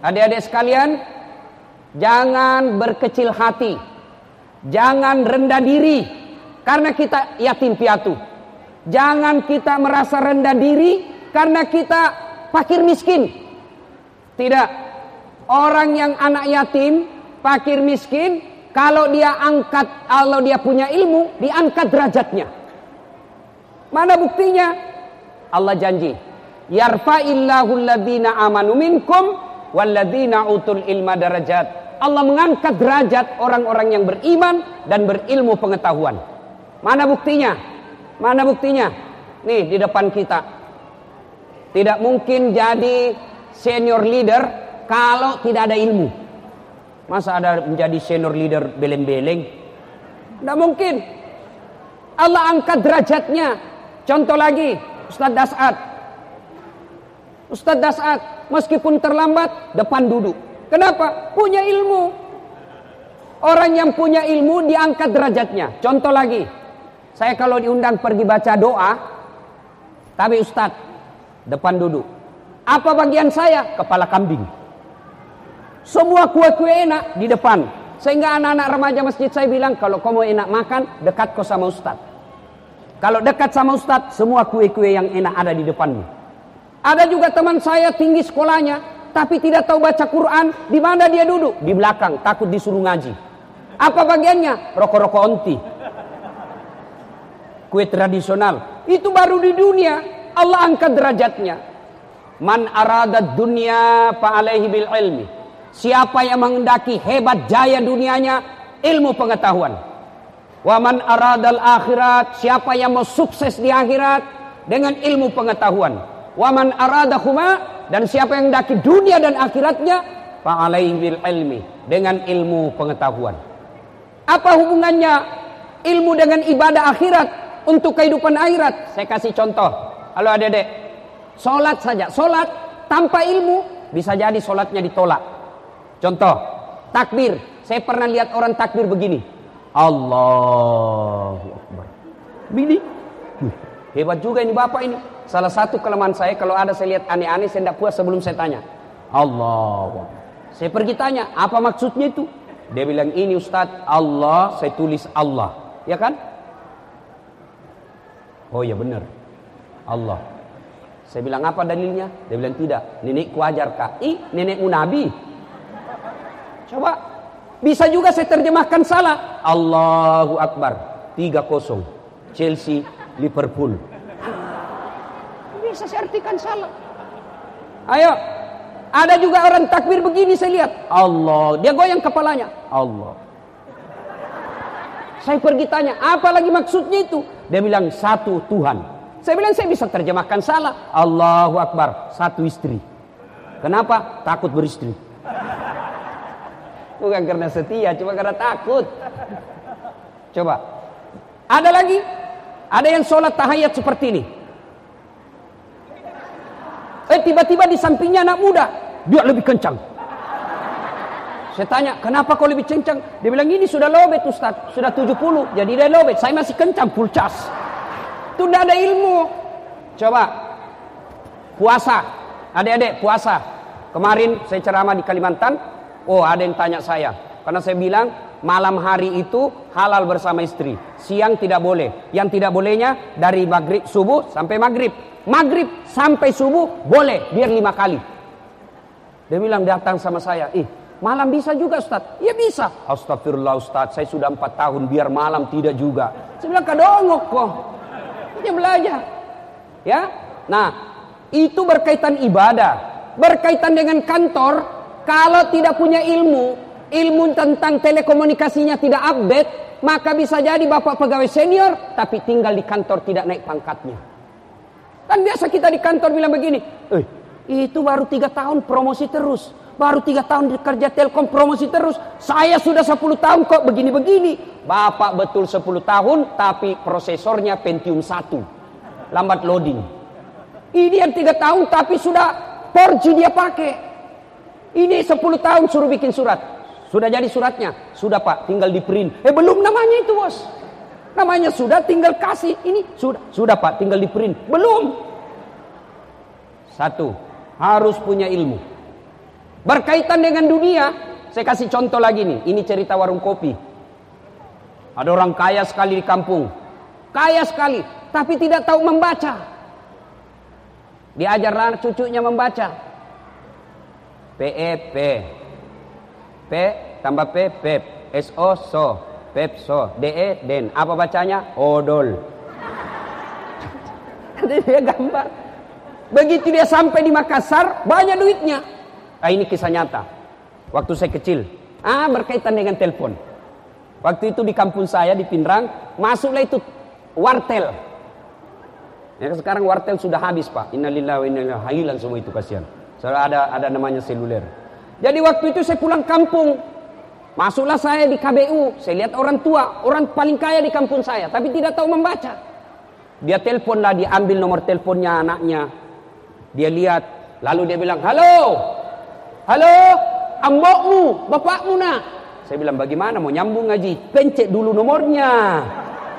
Adik-adik sekalian, jangan berkecil hati. Jangan rendah diri karena kita yatim piatu. Jangan kita merasa rendah diri karena kita fakir miskin. Tidak. Orang yang anak yatim, fakir miskin, kalau dia angkat, kalau dia punya ilmu, diangkat derajatnya. Mana buktinya? Allah janji, yarfa'illahu alladhina amanu minkum walladhina utul ilma darajat. Allah mengangkat derajat orang-orang yang beriman dan berilmu pengetahuan. Mana buktinya? Mana buktinya? Nih di depan kita. Tidak mungkin jadi senior leader kalau tidak ada ilmu. Masa ada menjadi senior leader beleng-beleng? Tidak mungkin. Allah angkat derajatnya. Contoh lagi, Ustadz Dasat. Ustadz Dasat, meskipun terlambat, depan duduk. Kenapa? Punya ilmu. Orang yang punya ilmu diangkat derajatnya. Contoh lagi, saya kalau diundang pergi baca doa, tapi Ustadz, depan duduk. Apa bagian saya? Kepala kambing. Semua kue-kue enak di depan. Sehingga anak-anak remaja masjid saya bilang, kalau kamu enak makan, dekat kau sama Ustadz. Kalau dekat sama Ustadz, semua kue-kue yang enak ada di depanmu. Ada juga teman saya tinggi sekolahnya, tapi tidak tahu baca Quran. Di mana dia duduk? Di belakang, takut disuruh ngaji. Apa bagiannya? Rokok-rokok onti. Kue tradisional. Itu baru di dunia. Allah angkat derajatnya. Man aradat dunia fa'alaihi bil ilmi. Siapa yang menghendaki hebat jaya dunianya, ilmu pengetahuan. Wa man aradal akhirat, siapa yang mau sukses di akhirat dengan ilmu pengetahuan. Wa man aradahuma dan siapa yang mendaki dunia dan akhiratnya, fa'alaihi bil ilmi, dengan ilmu pengetahuan. Apa hubungannya ilmu dengan ibadah akhirat untuk kehidupan akhirat? Saya kasih contoh. Halo adik-adik. Salat saja, salat tanpa ilmu bisa jadi salatnya ditolak. Contoh, takbir. Saya pernah lihat orang takbir begini. Allahu Akbar. Hebat juga ini bapak ini. Salah satu kelemahan saya kalau ada saya lihat aneh-aneh saya tidak puas sebelum saya tanya. Allah. Saya pergi tanya apa maksudnya itu. Dia bilang ini Ustadz Allah saya tulis Allah. Ya kan? Oh ya benar. Allah. Saya bilang apa dalilnya? Dia bilang tidak. Nenekku ajar kak. Ih nenekmu nabi. Coba. Bisa juga saya terjemahkan salah. Allahu Akbar. 3-0. Chelsea, Liverpool. Bisa saya artikan salah. Ayo. Ada juga orang takbir begini saya lihat. Allah. Dia goyang kepalanya. Allah. Saya pergi tanya, apa lagi maksudnya itu? Dia bilang satu Tuhan. Saya bilang saya bisa terjemahkan salah. Allahu Akbar, satu istri. Kenapa? Takut beristri. Bukan karena setia, cuma karena takut. Coba. Ada lagi? Ada yang sholat tahayat seperti ini. Eh tiba-tiba di sampingnya anak muda. Dia lebih kencang. Saya tanya, kenapa kau lebih kencang? Dia bilang, ini sudah lobet Ustaz. Sudah 70. Jadi dia lobet. Saya masih kencang, full cas. Itu tidak ada ilmu. Coba. Puasa. Adik-adik, puasa. Kemarin saya ceramah di Kalimantan. Oh ada yang tanya saya. Karena saya bilang malam hari itu halal bersama istri. Siang tidak boleh. Yang tidak bolehnya dari maghrib subuh sampai maghrib. Maghrib sampai subuh boleh. Biar lima kali. Dia bilang datang sama saya. Ih malam bisa juga Ustaz. Ya bisa. Astagfirullah Ustaz. Saya sudah empat tahun biar malam tidak juga. Saya bilang kadongok kok. Dia belajar. Ya. Nah itu berkaitan ibadah. Berkaitan dengan kantor kalau tidak punya ilmu, ilmu tentang telekomunikasinya tidak update, maka bisa jadi bapak pegawai senior, tapi tinggal di kantor tidak naik pangkatnya. Kan biasa kita di kantor bilang begini, eh, itu baru tiga tahun promosi terus. Baru tiga tahun kerja telkom promosi terus. Saya sudah 10 tahun kok begini-begini. Bapak betul 10 tahun tapi prosesornya Pentium 1. Lambat loading. Ini yang tiga tahun tapi sudah 4G dia pakai. Ini 10 tahun suruh bikin surat. Sudah jadi suratnya? Sudah pak, tinggal di print. Eh belum namanya itu bos. Namanya sudah tinggal kasih. Ini sudah, sudah pak, tinggal di print. Belum. Satu, harus punya ilmu. Berkaitan dengan dunia, saya kasih contoh lagi nih. Ini cerita warung kopi. Ada orang kaya sekali di kampung. Kaya sekali, tapi tidak tahu membaca. Diajarlah cucunya membaca. P E P. Tambah P Pep. S O so. Pep so. D E den. Apa bacanya? Odol. dia gambar. Begitu dia sampai di Makassar, banyak duitnya. Ah, ini kisah nyata. Waktu saya kecil. Ah, berkaitan dengan telepon. Waktu itu di kampung saya di Pindrang, masuklah itu wartel. Ya, sekarang wartel sudah habis, Pak. Innalillahi wa inna semua itu kasihan. Soalnya ada ada namanya seluler. Jadi waktu itu saya pulang kampung. Masuklah saya di KBU, saya lihat orang tua, orang paling kaya di kampung saya, tapi tidak tahu membaca. Dia teleponlah, dia ambil nomor teleponnya anaknya. Dia lihat, lalu dia bilang, "Halo, Halo, ambokmu, bapakmu nak. Saya bilang bagaimana mau nyambung ngaji? Pencet dulu nomornya.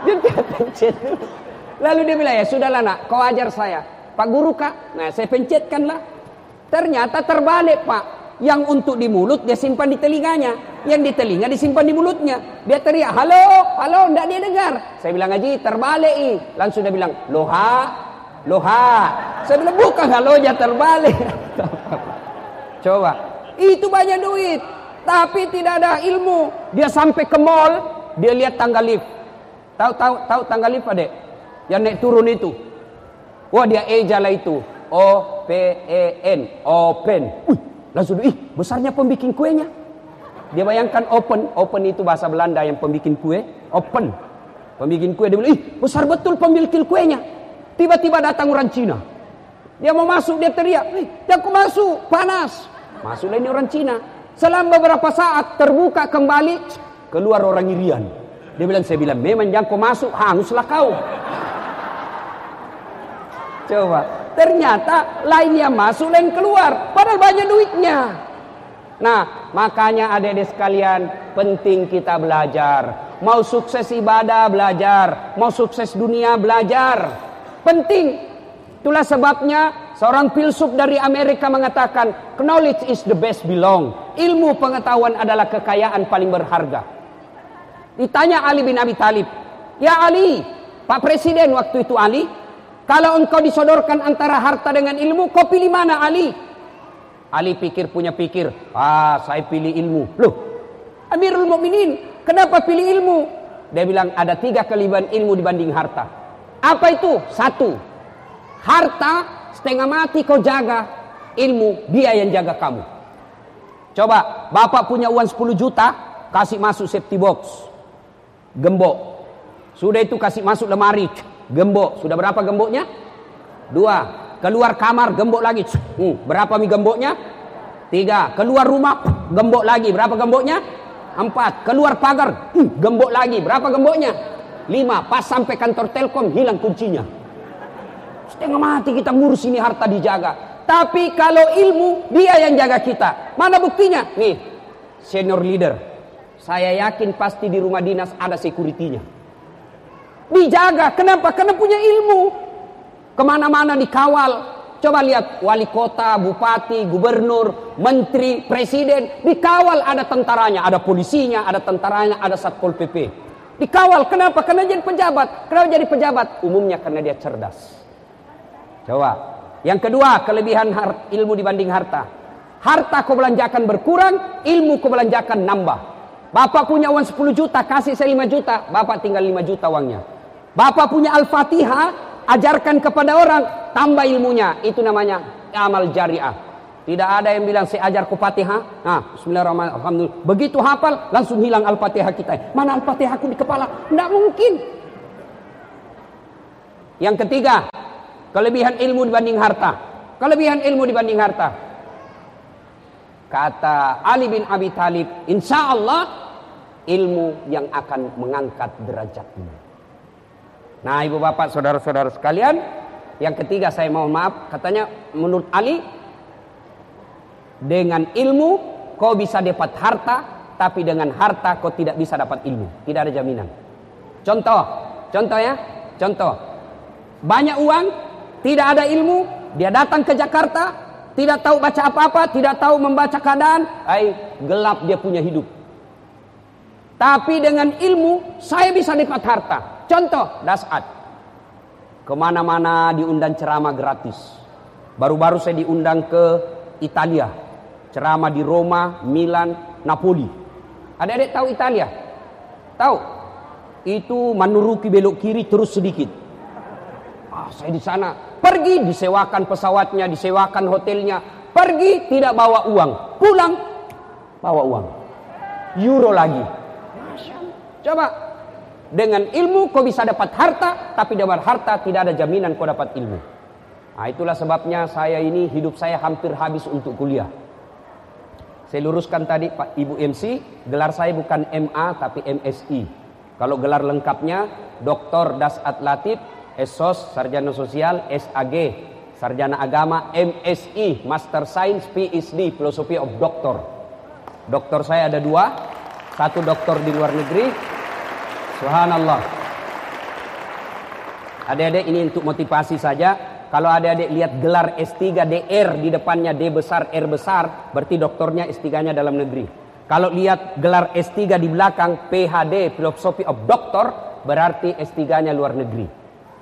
Dia pencet dulu. Lalu dia bilang ya sudahlah nak, kau ajar saya. Pak guru kak, nah saya pencetkanlah. Ternyata terbalik pak. Yang untuk di mulut dia simpan di telinganya. Yang di telinga disimpan di mulutnya. Dia teriak, halo, halo, tidak dia dengar. Saya bilang ngaji, terbalik. Langsung dia bilang, loha, loha. Saya bilang bukan halonya terbalik. Coba. Itu banyak duit. Tapi tidak ada ilmu. Dia sampai ke mall, dia lihat tangga lift. Tahu tahu tahu tangga lift Adek? Yang naik turun itu. Wah, dia eja lah itu. O P E N, open. Wih, langsung ih, besarnya pembikin kuenya. Dia bayangkan open, open itu bahasa Belanda yang pembikin kue, open. Pembikin kue dia bilang, ih, besar betul pembikin kuenya. Tiba-tiba datang orang Cina. Dia mau masuk, dia teriak, ih, jangan masuk, panas. Masuklah ini orang Cina. Selama beberapa saat terbuka kembali, keluar orang Irian. Dia bilang, saya bilang, memang jangan kau masuk, hanguslah kau. Coba, ternyata lainnya masuk, lain keluar. Padahal banyak duitnya. Nah, makanya adik-adik sekalian, penting kita belajar. Mau sukses ibadah, belajar. Mau sukses dunia, belajar. Penting. Itulah sebabnya Seorang filsuf dari Amerika mengatakan, knowledge is the best belong. Ilmu pengetahuan adalah kekayaan paling berharga. Ditanya Ali bin Abi Talib, Ya Ali, Pak Presiden waktu itu Ali, kalau engkau disodorkan antara harta dengan ilmu, kau pilih mana Ali? Ali pikir punya pikir, ah saya pilih ilmu. Loh, Amirul Mukminin, kenapa pilih ilmu? Dia bilang ada tiga kelebihan ilmu dibanding harta. Apa itu? Satu, harta setengah mati kau jaga ilmu, dia yang jaga kamu. Coba, bapak punya uang 10 juta, kasih masuk safety box. Gembok. Sudah itu kasih masuk lemari, gembok. Sudah berapa gemboknya? Dua. Keluar kamar, gembok lagi. Hmm, berapa mi gemboknya? Tiga. Keluar rumah, gembok lagi. Berapa gemboknya? Empat. Keluar pagar, hmm, gembok lagi. Berapa gemboknya? Lima. Pas sampai kantor Telkom, hilang kuncinya. Setengah mati kita ngurus ini harta dijaga. Tapi kalau ilmu, dia yang jaga kita. Mana buktinya? Nih, senior leader. Saya yakin pasti di rumah dinas ada sekuritinya. Dijaga. Kenapa? Karena punya ilmu. Ke mana-mana dikawal. Coba lihat wali kota, bupati, gubernur, menteri, presiden. Dikawal ada tentaranya, ada polisinya, ada tentaranya, ada satpol pp. Dikawal. Kenapa? Karena jadi pejabat. Kenapa jadi pejabat? Umumnya karena dia cerdas. Coba. Yang kedua, kelebihan ilmu dibanding harta. Harta kau belanjakan berkurang, ilmu kau belanjakan nambah. Bapak punya uang 10 juta, kasih saya 5 juta. Bapak tinggal 5 juta uangnya. Bapak punya Al-Fatihah, ajarkan kepada orang, tambah ilmunya. Itu namanya amal jariah. Tidak ada yang bilang saya ajar kau Fatihah. Nah, bismillahirrahmanirrahim. Begitu hafal, langsung hilang Al-Fatihah kita. Mana Al-Fatihahku di kepala? Tidak mungkin. Yang ketiga, Kelebihan ilmu dibanding harta. Kelebihan ilmu dibanding harta. Kata Ali bin Abi Thalib, insya Allah ilmu yang akan mengangkat derajatmu. Nah ibu bapak saudara-saudara sekalian, yang ketiga saya mohon maaf, katanya menurut Ali, dengan ilmu kau bisa dapat harta, tapi dengan harta kau tidak bisa dapat ilmu. Tidak ada jaminan. Contoh, contoh ya, contoh. Banyak uang, tidak ada ilmu, dia datang ke Jakarta, tidak tahu baca apa-apa, tidak tahu membaca keadaan, ay, gelap dia punya hidup. Tapi dengan ilmu saya bisa dapat harta. Contoh, dasat. Ke mana-mana diundang ceramah gratis. Baru-baru saya diundang ke Italia. Ceramah di Roma, Milan, Napoli. Adik-adik tahu Italia? Tahu? Itu menuruki belok kiri terus sedikit. Ah, saya di sana. Pergi disewakan pesawatnya, disewakan hotelnya. Pergi tidak bawa uang. Pulang bawa uang. Euro lagi. Coba dengan ilmu kau bisa dapat harta, tapi dengan harta tidak ada jaminan kau dapat ilmu. Nah, itulah sebabnya saya ini hidup saya hampir habis untuk kuliah. Saya luruskan tadi Pak Ibu MC, gelar saya bukan MA tapi MSI. Kalau gelar lengkapnya Dr. Dasat Latif, SOS, Sarjana Sosial, SAG, Sarjana Agama, MSI, Master Science, PhD, Philosophy of Doctor. Doktor saya ada dua, satu doktor di luar negeri, Subhanallah. Adik-adik ini untuk motivasi saja. Kalau adik-adik lihat gelar S3 DR di depannya D besar R besar, berarti doktornya S3-nya dalam negeri. Kalau lihat gelar S3 di belakang PhD Philosophy of Doctor, berarti S3-nya luar negeri.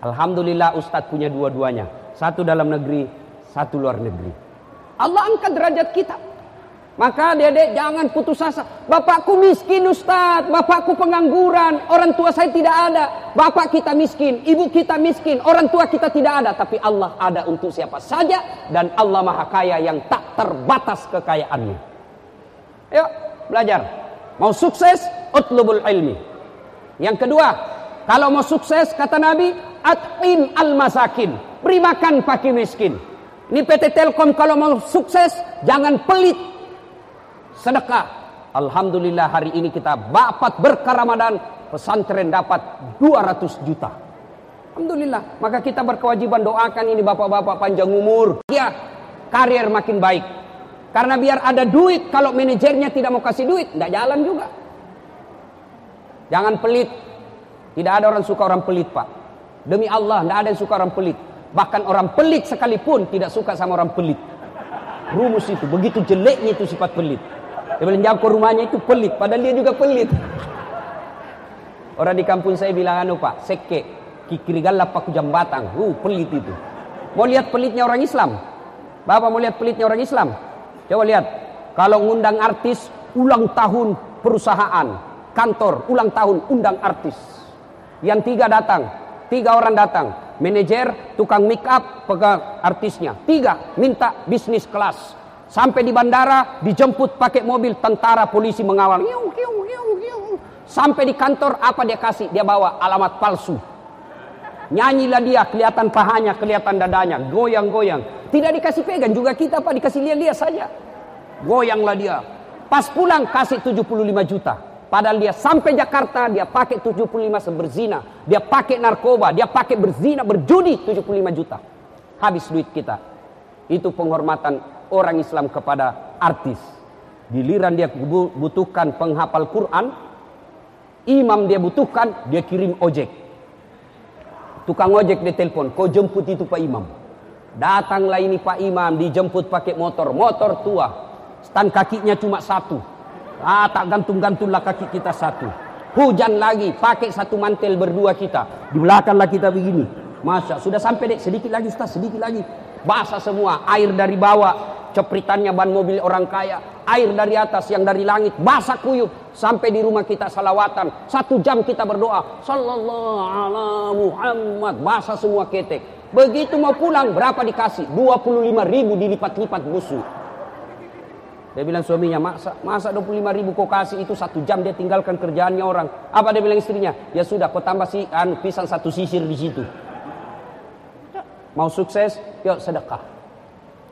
Alhamdulillah Ustadz punya dua-duanya. Satu dalam negeri, satu luar negeri. Allah angkat derajat kita. Maka adik-adik jangan putus asa. Bapakku miskin Ustaz, bapakku pengangguran, orang tua saya tidak ada. Bapak kita miskin, ibu kita miskin, orang tua kita tidak ada. Tapi Allah ada untuk siapa saja dan Allah maha kaya yang tak terbatas kekayaannya. Ayo belajar. Mau sukses, utlubul ilmi. Yang kedua, kalau mau sukses kata Nabi, at'im al-masakin. Beri makan fakir miskin. Ini PT Telkom kalau mau sukses, jangan pelit sedekah. Alhamdulillah hari ini kita bapat berkah Ramadan, pesantren dapat 200 juta. Alhamdulillah. Maka kita berkewajiban doakan ini bapak-bapak panjang umur. Ya, karier makin baik. Karena biar ada duit, kalau manajernya tidak mau kasih duit, tidak jalan juga. Jangan pelit. Tidak ada orang suka orang pelit, Pak. Demi Allah, tidak ada yang suka orang pelit. Bahkan orang pelit sekalipun tidak suka sama orang pelit. Rumus itu, begitu jeleknya itu sifat pelit. Dia bilang jauh rumahnya itu pelit, padahal dia juga pelit. Orang di kampung saya bilang anu pak, seke, kikirigal lapak jambatan, uh pelit itu. Mau lihat pelitnya orang Islam? Bapak mau lihat pelitnya orang Islam? Coba lihat, kalau ngundang artis, ulang tahun perusahaan, kantor, ulang tahun, undang artis. Yang tiga datang, tiga orang datang, manajer, tukang make up, pegang artisnya. Tiga, minta bisnis kelas. Sampai di bandara dijemput pakai mobil tentara polisi mengawal. Sampai di kantor apa dia kasih? Dia bawa alamat palsu. Nyanyilah dia, kelihatan pahanya, kelihatan dadanya, goyang-goyang. Tidak dikasih pegang juga kita Pak, dikasih lihat-lihat saja. Goyanglah dia. Pas pulang kasih 75 juta. Padahal dia sampai Jakarta dia pakai 75 seberzina. Dia pakai narkoba, dia pakai berzina, berjudi 75 juta. Habis duit kita. Itu penghormatan orang Islam kepada artis. Giliran dia butuhkan penghafal Quran, imam dia butuhkan, dia kirim ojek. Tukang ojek dia telepon, kau jemput itu Pak Imam. Datanglah ini Pak Imam, dijemput pakai motor, motor tua. Stan kakinya cuma satu. Ah, tak gantung-gantunglah kaki kita satu. Hujan lagi, pakai satu mantel berdua kita. Di belakanglah kita begini. Masa sudah sampai dek, sedikit lagi Ustaz, sedikit lagi. Basah semua, air dari bawah, cepritannya ban mobil orang kaya, air dari atas yang dari langit, basah kuyup, sampai di rumah kita salawatan, satu jam kita berdoa, sallallahu ala Muhammad, basah semua ketek. Begitu mau pulang, berapa dikasih? 25 ribu dilipat-lipat busuk. Dia bilang suaminya, masa, masa 25 ribu kau kasih itu satu jam dia tinggalkan kerjaannya orang. Apa dia bilang istrinya? Ya sudah, kau tambah si, anu, pisang satu sisir di situ. Mau sukses, yuk sedekah.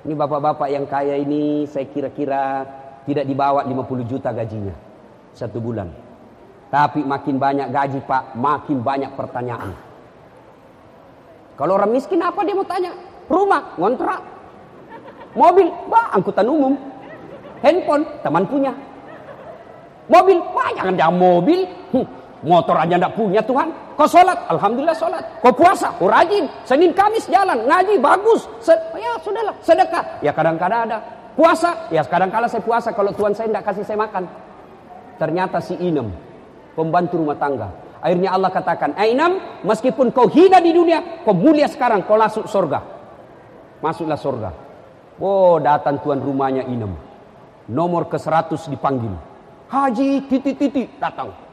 Ini bapak-bapak yang kaya ini saya kira-kira tidak dibawa 50 juta gajinya satu bulan. Tapi makin banyak gaji pak, makin banyak pertanyaan. Kalau orang miskin apa dia mau tanya? Rumah, ngontrak. Mobil, bah, angkutan umum. Handphone, teman punya. Mobil, bah, jangan dia mobil. Hm, Motor aja ndak punya Tuhan. Kau sholat, alhamdulillah sholat. Kau puasa, kau rajin. Senin Kamis jalan, ngaji bagus. Se ya sudahlah, sedekah. Ya kadang-kadang ada. Puasa, ya kadang-kala saya puasa kalau Tuhan saya tidak kasih saya makan. Ternyata si Inem, pembantu rumah tangga. Akhirnya Allah katakan, Ainam, meskipun kau hina di dunia, kau mulia sekarang, kau masuk surga. Masuklah surga. Oh, datang tuan rumahnya Inem. Nomor ke 100 dipanggil. Haji titik-titik datang.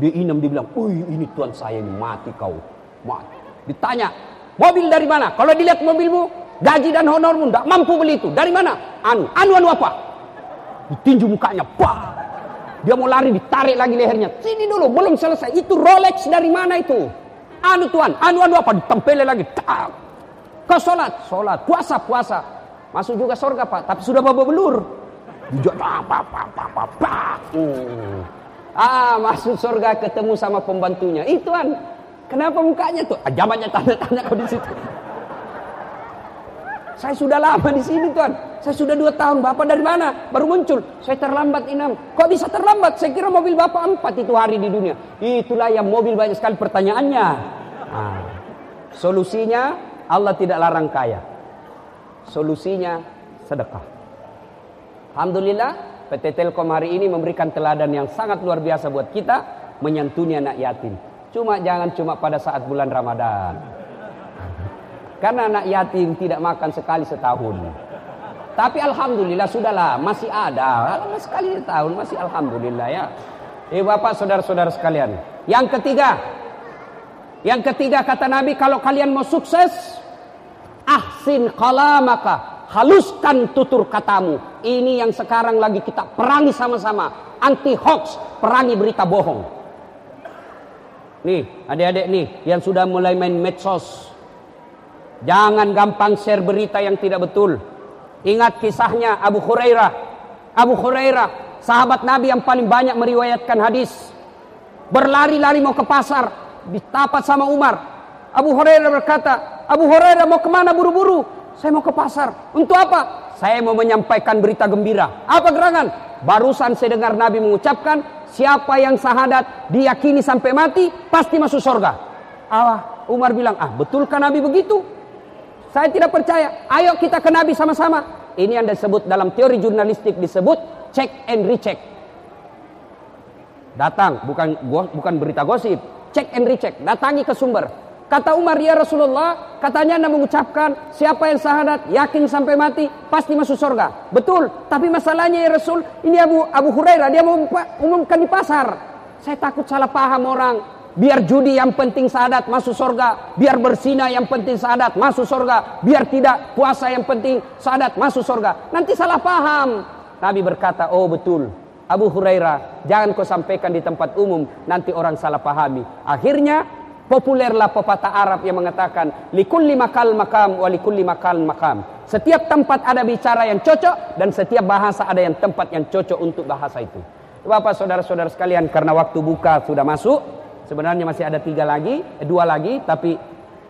Dia Inem dibilang, "Wih, ini tuan saya ini mati kau." Mati. Ditanya, "Mobil dari mana?" Kalau dilihat mobilmu, gaji dan honormu tidak mampu beli itu. Dari mana? Anu, anu anu apa? Ditinju mukanya, bah. Dia mau lari ditarik lagi lehernya. Sini dulu, belum selesai. Itu Rolex dari mana itu? Anu tuan, anu anu apa? Ditempelin lagi. Tak. Kau sholat, sholat, puasa, puasa. Masuk juga surga pak, tapi sudah bawa belur. Dijak, apa, apa, apa, apa, apa. Hmm. Ah, masuk surga ketemu sama pembantunya. Itu tuan, kenapa mukanya tuh? Ah, jamannya tanda-tanda kau di situ. Saya sudah lama di sini tuan. Saya sudah dua tahun. Bapak dari mana? Baru muncul. Saya terlambat inam. Kok bisa terlambat? Saya kira mobil bapak empat itu hari di dunia. Itulah yang mobil banyak sekali pertanyaannya. Nah, solusinya Allah tidak larang kaya. Solusinya sedekah. Alhamdulillah PT Telkom hari ini memberikan teladan yang sangat luar biasa buat kita menyantuni anak yatim. Cuma jangan cuma pada saat bulan Ramadan. Karena anak yatim tidak makan sekali setahun. Tapi alhamdulillah sudahlah masih ada. Lama sekali tahun masih alhamdulillah ya. Eh Bapak saudara-saudara sekalian. Yang ketiga. Yang ketiga kata Nabi kalau kalian mau sukses ahsin kalamaka haluskan tutur katamu. Ini yang sekarang lagi kita perangi sama-sama. Anti hoax, perangi berita bohong. Nih, adik-adik nih yang sudah mulai main medsos. Jangan gampang share berita yang tidak betul. Ingat kisahnya Abu Hurairah. Abu Hurairah, sahabat Nabi yang paling banyak meriwayatkan hadis. Berlari-lari mau ke pasar, ditapat sama Umar. Abu Hurairah berkata, Abu Hurairah mau ke mana buru-buru? Saya mau ke pasar. Untuk apa? Saya mau menyampaikan berita gembira. Apa gerangan? Barusan saya dengar Nabi mengucapkan, siapa yang sahadat diyakini sampai mati, pasti masuk surga. Allah, Umar bilang, ah betulkah Nabi begitu? Saya tidak percaya. Ayo kita ke Nabi sama-sama. Ini yang disebut dalam teori jurnalistik disebut check and recheck. Datang, bukan bukan berita gosip. Check and recheck. Datangi ke sumber. Kata Umar, ya Rasulullah, katanya Anda mengucapkan, siapa yang sahadat, yakin sampai mati, pasti masuk surga. Betul, tapi masalahnya ya Rasul, ini Abu Abu Hurairah, dia mau umumkan di pasar. Saya takut salah paham orang. Biar judi yang penting sadat masuk surga. Biar bersina yang penting sadat masuk surga. Biar tidak puasa yang penting sadat masuk surga. Nanti salah paham. Nabi berkata, oh betul. Abu Hurairah, jangan kau sampaikan di tempat umum. Nanti orang salah pahami. Akhirnya, populerlah pepatah Arab yang mengatakan, likulli makal makam wa likulli makal makam. Setiap tempat ada bicara yang cocok dan setiap bahasa ada yang tempat yang cocok untuk bahasa itu. Bapak saudara-saudara sekalian, karena waktu buka sudah masuk, Sebenarnya masih ada tiga lagi, eh, dua lagi, tapi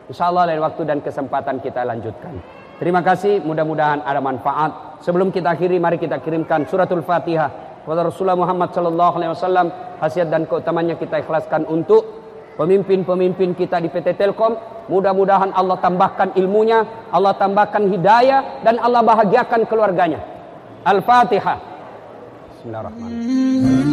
insya Allah lain waktu dan kesempatan kita lanjutkan. Terima kasih, mudah-mudahan ada manfaat. Sebelum kita akhiri, mari kita kirimkan suratul Fatihah kepada Rasulullah Muhammad Sallallahu Alaihi Wasallam. Hasiat dan keutamanya kita ikhlaskan untuk pemimpin-pemimpin kita di PT Telkom. Mudah-mudahan Allah tambahkan ilmunya, Allah tambahkan hidayah, dan Allah bahagiakan keluarganya. Al-Fatihah. Bismillahirrahmanirrahim.